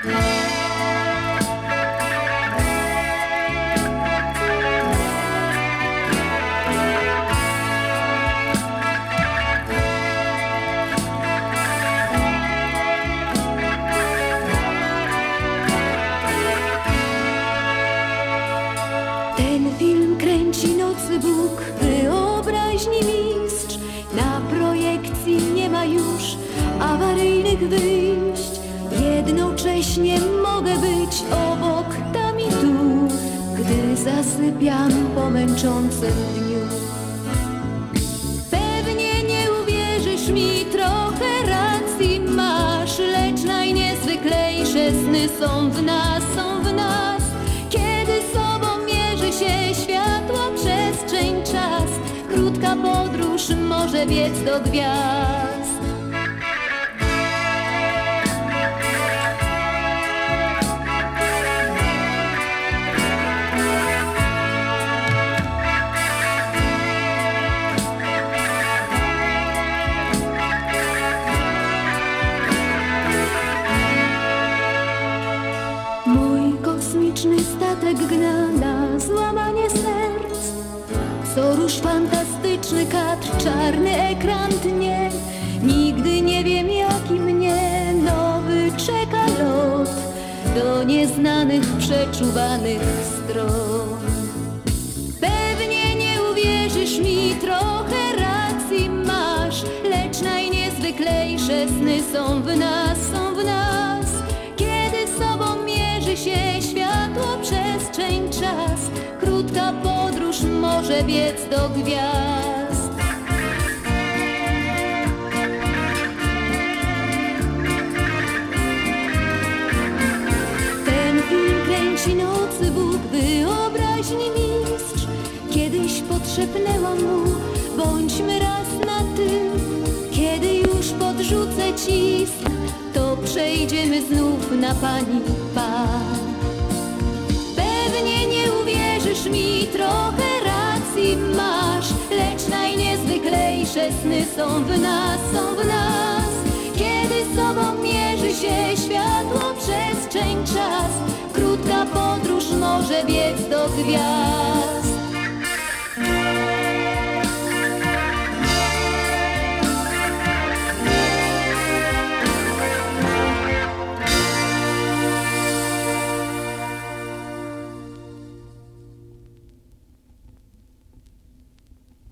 Ten film kręci nocy Bóg, wyobraźni mistrz. Na projekcji nie ma już awaryjnych wyjść. Jednocześnie mogę być obok tam i tu, gdy zasypiam po męczącym dniu. Pewnie nie uwierzysz mi, trochę racji masz, lecz najniezwyklejsze sny są w nas, są w nas. Kiedy sobą mierzy się światło, przestrzeń, czas, krótka podróż może biec do gwiazd. Gna na złamanie serc. Co rusz fantastyczny kadr, czarny ekran tnie. Nigdy nie wiem jaki mnie nowy czeka lot do nieznanych, przeczuwanych stron. Pewnie nie uwierzysz mi, trochę racji masz, lecz najniezwyklejsze sny są w nas, może biec do gwiazd. Ten film kręci nocy Bóg, wyobraźni mistrz. Kiedyś potrzepnęłam mu, bądźmy raz na ty. Kiedy już podrzucę cisk, to przejdziemy znów na pani pan. Pewnie nie uwierzysz mi, sny są w nas, są w nas. Kiedy sobą mierzy się światło, przestrzeń, czas, krótka podróż może biec do gwiazd.